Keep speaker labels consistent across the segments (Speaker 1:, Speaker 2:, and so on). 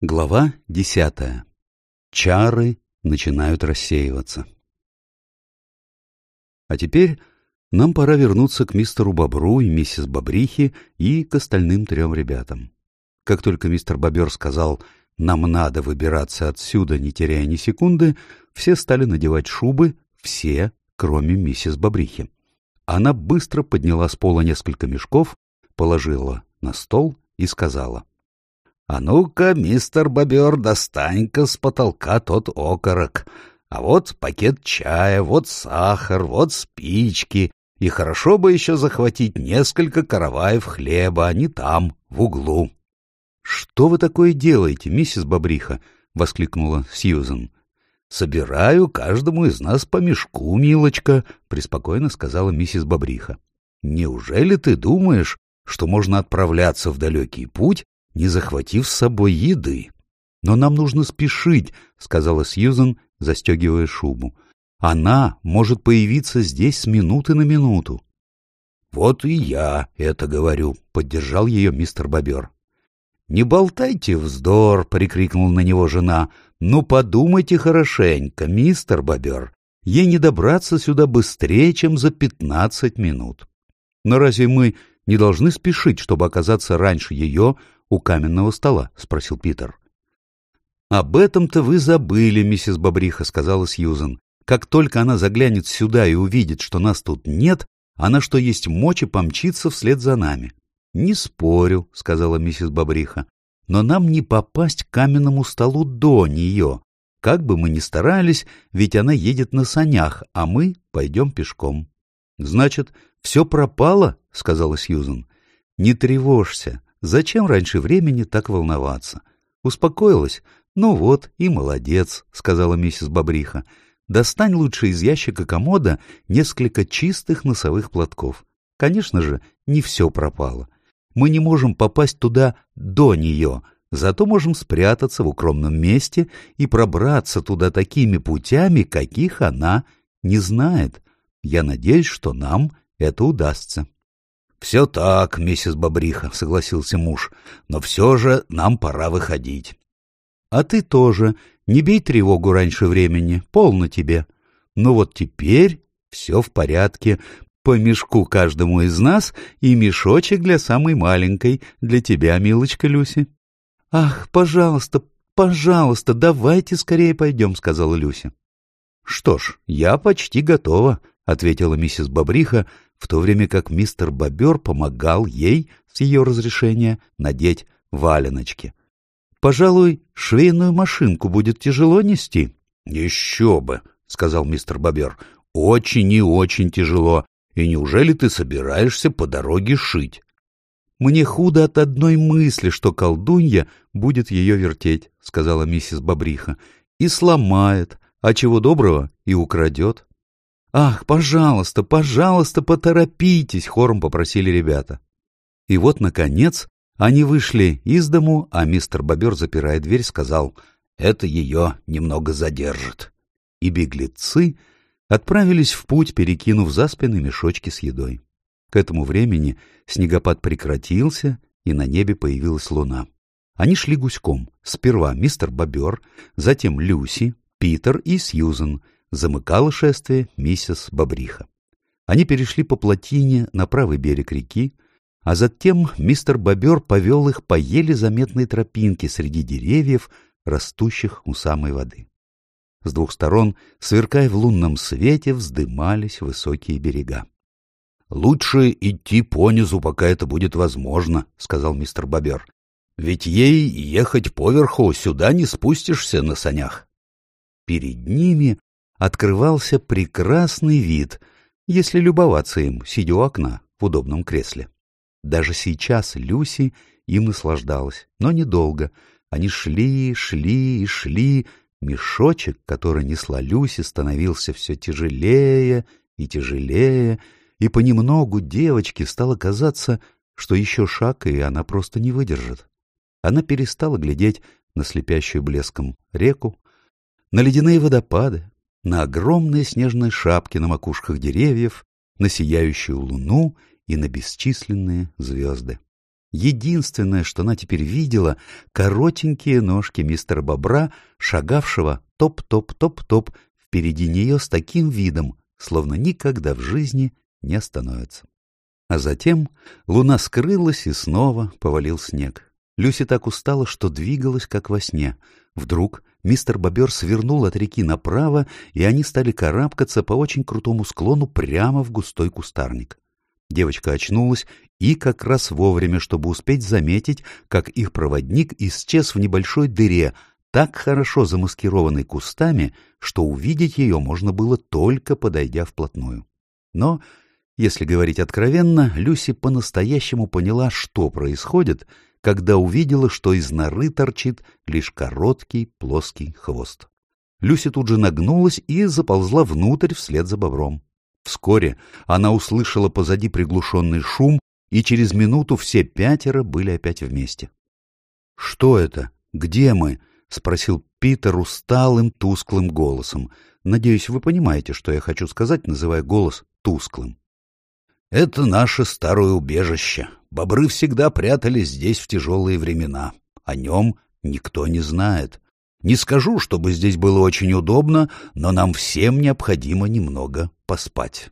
Speaker 1: Глава десятая. Чары начинают рассеиваться. А теперь нам пора вернуться к мистеру Бобру и миссис Бобрихе и к остальным трем ребятам. Как только мистер Бобер сказал «нам надо выбираться отсюда, не теряя ни секунды», все стали надевать шубы, все, кроме миссис Бобрихи. Она быстро подняла с пола несколько мешков, положила на стол и сказала — а ну-ка, мистер Бобер, достань-ка с потолка тот окорок. А вот пакет чая, вот сахар, вот спички. И хорошо бы еще захватить несколько караваев хлеба, не там, в углу. — Что вы такое делаете, миссис Бобриха? — воскликнула Сьюзен. — Собираю каждому из нас по мешку, милочка, — преспокойно сказала миссис Бобриха. — Неужели ты думаешь, что можно отправляться в далекий путь не захватив с собой еды. — Но нам нужно спешить, — сказала Сьюзен, застегивая шубу. — Она может появиться здесь с минуты на минуту. — Вот и я это говорю, — поддержал ее мистер Бобер. — Не болтайте вздор, — прикрикнул на него жена. — Ну, подумайте хорошенько, мистер Бобер. Ей не добраться сюда быстрее, чем за пятнадцать минут. Но разве мы не должны спешить, чтобы оказаться раньше ее у каменного стола? — спросил Питер. — Об этом-то вы забыли, миссис Бобриха, — сказала Сьюзен. Как только она заглянет сюда и увидит, что нас тут нет, она что есть мочи помчится вслед за нами. — Не спорю, — сказала миссис Бобриха, — но нам не попасть к каменному столу до нее. Как бы мы ни старались, ведь она едет на санях, а мы пойдем пешком. — Значит, все пропало? — сказала Сьюзен. — Не тревожься. Зачем раньше времени так волноваться? Успокоилась? Ну вот, и молодец, сказала миссис Бобриха. Достань лучше из ящика комода несколько чистых носовых платков. Конечно же, не все пропало. Мы не можем попасть туда до нее, зато можем спрятаться в укромном месте и пробраться туда такими путями, каких она не знает. Я надеюсь, что нам это удастся. — Все так, миссис Бобриха, — согласился муж, — но все же нам пора выходить. — А ты тоже. Не бей тревогу раньше времени. Полно тебе. Ну вот теперь все в порядке. По мешку каждому из нас и мешочек для самой маленькой, для тебя, милочка Люси. — Ах, пожалуйста, пожалуйста, давайте скорее пойдем, — сказала Люся. — Что ж, я почти готова, — ответила миссис Бобриха, в то время как мистер Бобер помогал ей, с ее разрешения, надеть валеночки. — Пожалуй, швейную машинку будет тяжело нести? — Еще бы, — сказал мистер Бобер, — очень и очень тяжело. И неужели ты собираешься по дороге шить? — Мне худо от одной мысли, что колдунья будет ее вертеть, — сказала миссис Бобриха, — и сломает, а чего доброго и украдет. «Ах, пожалуйста, пожалуйста, поторопитесь!» — хором попросили ребята. И вот, наконец, они вышли из дому, а мистер Бобер, запирая дверь, сказал, «Это ее немного задержит». И беглецы отправились в путь, перекинув за спины мешочки с едой. К этому времени снегопад прекратился, и на небе появилась луна. Они шли гуськом. Сперва мистер Бобер, затем Люси, Питер и Сьюзен — замыкала шествие миссис Бобриха. Они перешли по плотине на правый берег реки, а затем мистер Бобер повел их по еле заметной тропинке среди деревьев, растущих у самой воды. С двух сторон, сверкая в лунном свете, вздымались высокие берега. — Лучше идти понизу, пока это будет возможно, — сказал мистер Бобер. — Ведь ей ехать поверху сюда не спустишься на санях. Перед ними открывался прекрасный вид, если любоваться им, сидя у окна в удобном кресле. Даже сейчас Люси им наслаждалась, но недолго. Они шли, шли и шли. Мешочек, который несла Люси, становился все тяжелее и тяжелее, и понемногу девочке стало казаться, что еще шаг, и она просто не выдержит. Она перестала глядеть на слепящую блеском реку, на ледяные водопады, на огромные снежные шапки на макушках деревьев, на сияющую луну и на бесчисленные звезды. Единственное, что она теперь видела, коротенькие ножки мистера Бобра, шагавшего топ-топ-топ-топ впереди нее с таким видом, словно никогда в жизни не остановится. А затем луна скрылась, и снова повалил снег. Люси так устала, что двигалась, как во сне. Вдруг мистер Бобер свернул от реки направо, и они стали карабкаться по очень крутому склону прямо в густой кустарник. Девочка очнулась и как раз вовремя, чтобы успеть заметить, как их проводник исчез в небольшой дыре, так хорошо замаскированной кустами, что увидеть ее можно было только подойдя вплотную. Но, если говорить откровенно, Люси по-настоящему поняла, что происходит, когда увидела, что из норы торчит лишь короткий плоский хвост. Люси тут же нагнулась и заползла внутрь вслед за бобром. Вскоре она услышала позади приглушенный шум, и через минуту все пятеро были опять вместе. — Что это? Где мы? — спросил Питер усталым, тусклым голосом. Надеюсь, вы понимаете, что я хочу сказать, называя голос тусклым. — Это наше старое убежище. Бобры всегда прятались здесь в тяжелые времена. О нем никто не знает. Не скажу, чтобы здесь было очень удобно, но нам всем необходимо немного поспать.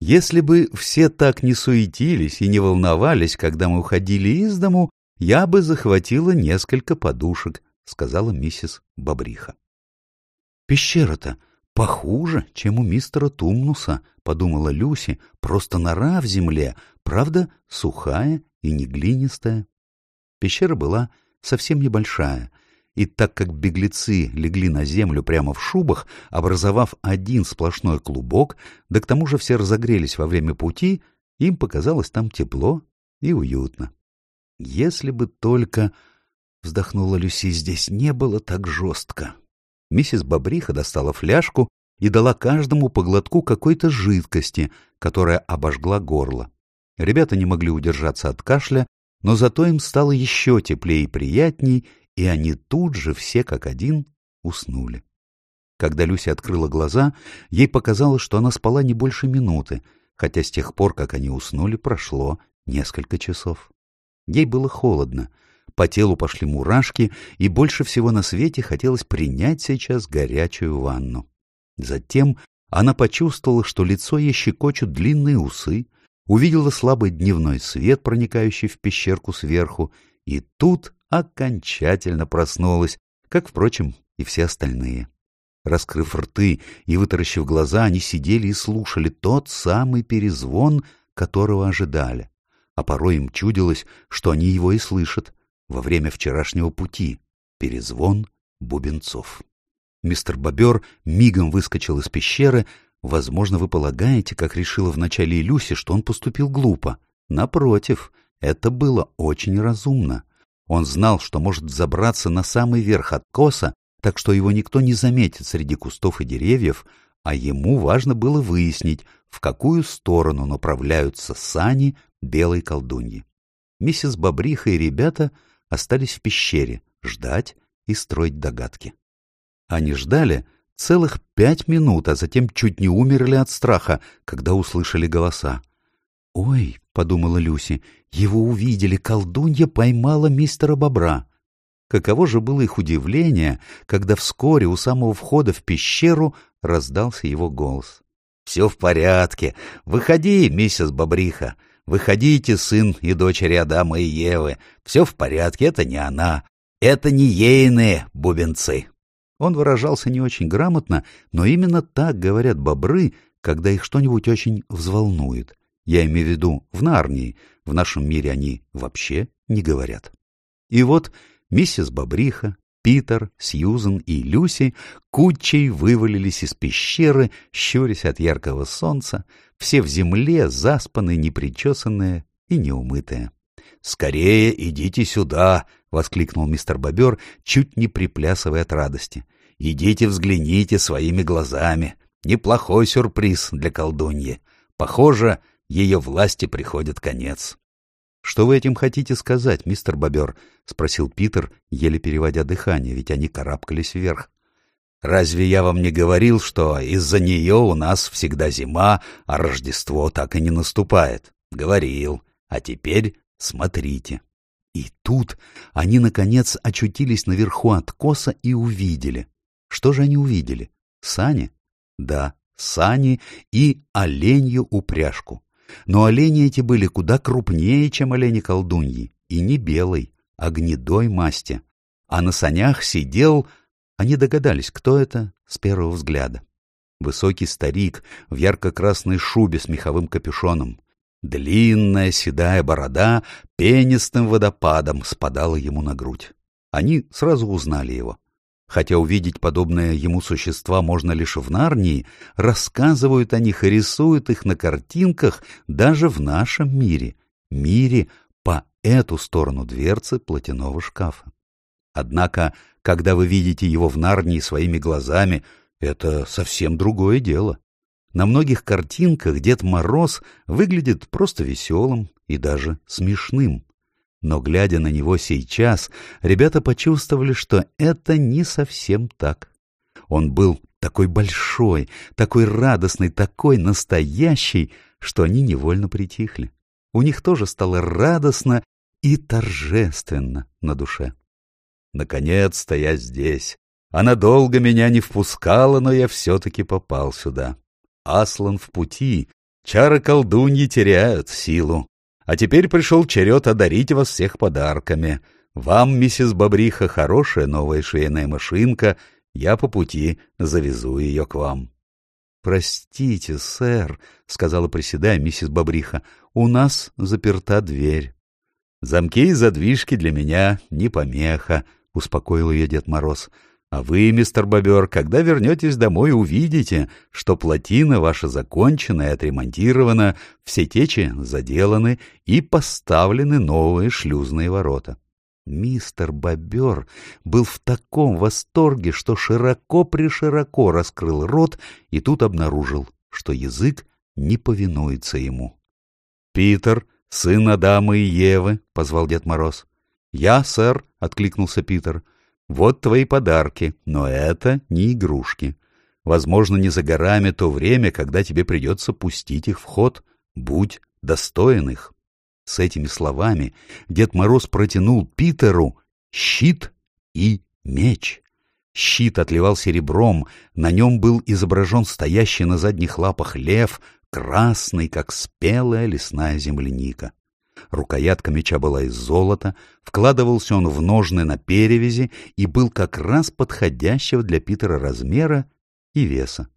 Speaker 1: Если бы все так не суетились и не волновались, когда мы уходили из дому, я бы захватила несколько подушек, — сказала миссис Бобриха. — Пещера-то похуже, чем у мистера Тумнуса, — подумала Люси, — просто нора в земле, правда, сухая и не глинистая. Пещера была совсем небольшая — и так как беглецы легли на землю прямо в шубах, образовав один сплошной клубок, да к тому же все разогрелись во время пути, им показалось там тепло и уютно. Если бы только, — вздохнула Люси, — здесь не было так жестко. Миссис Бобриха достала фляжку и дала каждому по глотку какой-то жидкости, которая обожгла горло. Ребята не могли удержаться от кашля, но зато им стало еще теплее и приятней, и они тут же все как один уснули. Когда Люся открыла глаза, ей показалось, что она спала не больше минуты, хотя с тех пор, как они уснули, прошло несколько часов. Ей было холодно, по телу пошли мурашки, и больше всего на свете хотелось принять сейчас горячую ванну. Затем она почувствовала, что лицо ей щекочут длинные усы, увидела слабый дневной свет, проникающий в пещерку сверху, и тут окончательно проснулась, как, впрочем, и все остальные. Раскрыв рты и вытаращив глаза, они сидели и слушали тот самый перезвон, которого ожидали. А порой им чудилось, что они его и слышат во время вчерашнего пути. Перезвон бубенцов. Мистер Бобер мигом выскочил из пещеры. Возможно, вы полагаете, как решила вначале Люси, что он поступил глупо. Напротив, это было очень разумно. Он знал, что может взобраться на самый верх откоса, так что его никто не заметит среди кустов и деревьев, а ему важно было выяснить, в какую сторону направляются сани белой колдуньи. Миссис Бобриха и ребята остались в пещере ждать и строить догадки. Они ждали целых пять минут, а затем чуть не умерли от страха, когда услышали голоса. «Ой», — подумала Люси, — «его увидели, колдунья поймала мистера Бобра». Каково же было их удивление, когда вскоре у самого входа в пещеру раздался его голос. «Все в порядке. Выходи, миссис Бобриха. Выходите, сын и дочери Адама и Евы. Все в порядке, это не она. Это не ейные бубенцы». Он выражался не очень грамотно, но именно так говорят бобры, когда их что-нибудь очень взволнует. Я имею в виду в Нарнии, в нашем мире они вообще не говорят. И вот миссис Бобриха, Питер, Сьюзен и Люси кучей вывалились из пещеры, щурясь от яркого солнца, все в земле, заспанные, непричесанные и неумытые. «Скорее идите сюда!» — воскликнул мистер Бобер, чуть не приплясывая от радости. «Идите взгляните своими глазами. Неплохой сюрприз для колдуньи. Похоже, ее власти приходит конец. — Что вы этим хотите сказать, мистер Бобер? — спросил Питер, еле переводя дыхание, ведь они карабкались вверх. — Разве я вам не говорил, что из-за нее у нас всегда зима, а Рождество так и не наступает? — Говорил. А теперь Смотрите. И тут они, наконец, очутились наверху откоса и увидели. Что же они увидели? Сани? Да, сани и оленью упряжку. Но олени эти были куда крупнее, чем олени-колдуньи, и не белой, а гнедой масти. А на санях сидел... Они догадались, кто это с первого взгляда. Высокий старик в ярко-красной шубе с меховым капюшоном. Длинная седая борода пенистым водопадом спадала ему на грудь. Они сразу узнали его. Хотя увидеть подобное ему существа можно лишь в Нарнии, рассказывают о них и рисуют их на картинках даже в нашем мире, мире по эту сторону дверцы платяного шкафа. Однако, когда вы видите его в Нарнии своими глазами, это совсем другое дело. На многих картинках Дед Мороз выглядит просто веселым и даже смешным. Но, глядя на него сейчас, ребята почувствовали, что это не совсем так. Он был такой большой, такой радостный, такой настоящий, что они невольно притихли. У них тоже стало радостно и торжественно на душе. Наконец-то я здесь. Она долго меня не впускала, но я все-таки попал сюда. Аслан в пути, чары колдуньи теряют силу. А теперь пришел черед одарить вас всех подарками. Вам, миссис Бобриха, хорошая новая швейная машинка. Я по пути завезу ее к вам. — Простите, сэр, — сказала приседая миссис Бобриха, — у нас заперта дверь. — Замки и задвижки для меня не помеха, — успокоил ее Дед Мороз. А вы, мистер Бобер, когда вернетесь домой, увидите, что плотина ваша закончена и отремонтирована, все течи заделаны и поставлены новые шлюзные ворота. Мистер Бобер был в таком восторге, что широко-пришироко раскрыл рот и тут обнаружил, что язык не повинуется ему. — Питер, сын Адама и Евы, — позвал Дед Мороз. — Я, сэр, — откликнулся Питер. — вот твои подарки, но это не игрушки. Возможно, не за горами то время, когда тебе придется пустить их в ход. Будь достоин их. С этими словами Дед Мороз протянул Питеру щит и меч. Щит отливал серебром, на нем был изображен стоящий на задних лапах лев, красный, как спелая лесная земляника. Рукоятка меча была из золота, вкладывался он в ножны на перевязи и был как раз подходящего для Питера размера и веса.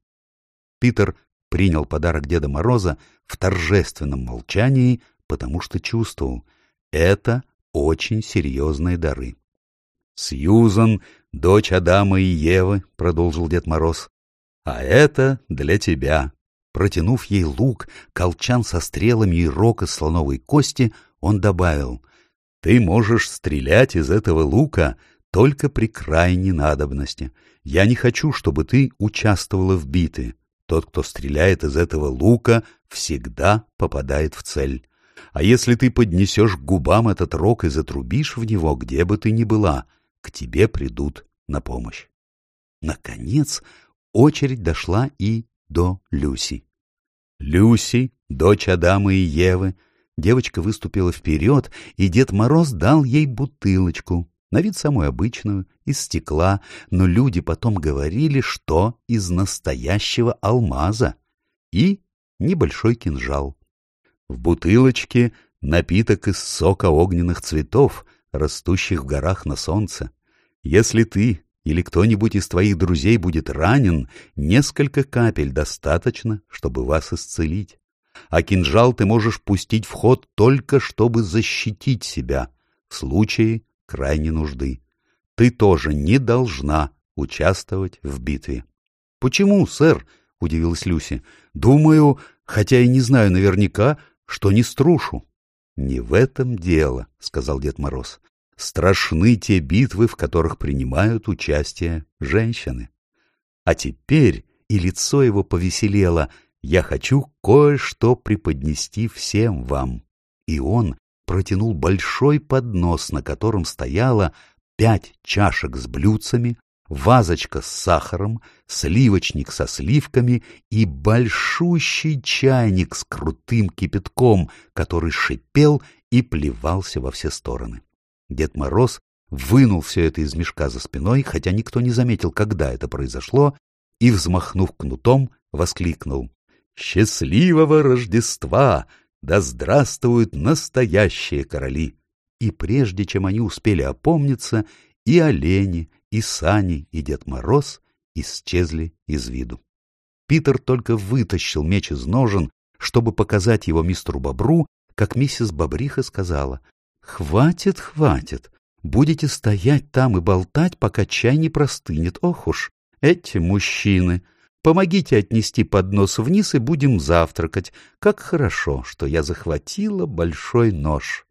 Speaker 1: Питер принял подарок Деда Мороза в торжественном молчании, потому что чувствовал — это очень серьезные дары. «Сьюзан, дочь Адама и Евы», — продолжил Дед Мороз, — «а это для тебя, Протянув ей лук, колчан со стрелами и рог из слоновой кости, он добавил, «Ты можешь стрелять из этого лука только при крайней надобности. Я не хочу, чтобы ты участвовала в битве. Тот, кто стреляет из этого лука, всегда попадает в цель. А если ты поднесешь к губам этот рог и затрубишь в него, где бы ты ни была, к тебе придут на помощь». Наконец очередь дошла и до Люси. Люси, дочь Адама и Евы, девочка выступила вперед, и Дед Мороз дал ей бутылочку, на вид самую обычную, из стекла, но люди потом говорили, что из настоящего алмаза, и небольшой кинжал. В бутылочке напиток из сока огненных цветов, растущих в горах на солнце. Если ты или кто-нибудь из твоих друзей будет ранен, несколько капель достаточно, чтобы вас исцелить. А кинжал ты можешь пустить в ход только, чтобы защитить себя в случае крайней нужды. Ты тоже не должна участвовать в битве. — Почему, сэр? — удивилась Люси. — Думаю, хотя и не знаю наверняка, что не струшу. — Не в этом дело, — сказал Дед Мороз страшны те битвы, в которых принимают участие женщины. А теперь и лицо его повеселело. Я хочу кое-что преподнести всем вам. И он протянул большой поднос, на котором стояло пять чашек с блюдцами, вазочка с сахаром, сливочник со сливками и большущий чайник с крутым кипятком, который шипел и плевался во все стороны. Дед Мороз вынул все это из мешка за спиной, хотя никто не заметил, когда это произошло, и, взмахнув кнутом, воскликнул «Счастливого Рождества! Да здравствуют настоящие короли!» И прежде чем они успели опомниться, и олени, и сани, и Дед Мороз исчезли из виду. Питер только вытащил меч из ножен, чтобы показать его мистеру Бобру, как миссис Бобриха сказала, «Хватит, хватит, будете стоять там и болтать, пока чай не простынет. Ох уж, эти мужчины! Помогите отнести поднос вниз и будем завтракать. Как хорошо, что я захватила большой нож».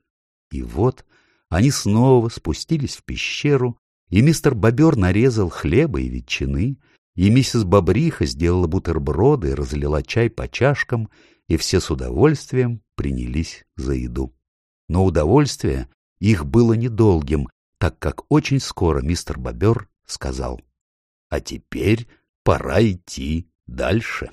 Speaker 1: И вот они снова спустились в пещеру, и мистер Бобер нарезал хлеба и ветчины, и миссис Бобриха сделала бутерброды и разлила чай по чашкам, и все с удовольствием принялись за еду. Но удовольствие их было недолгим, так как очень скоро мистер Бобер сказал, «А теперь пора идти дальше».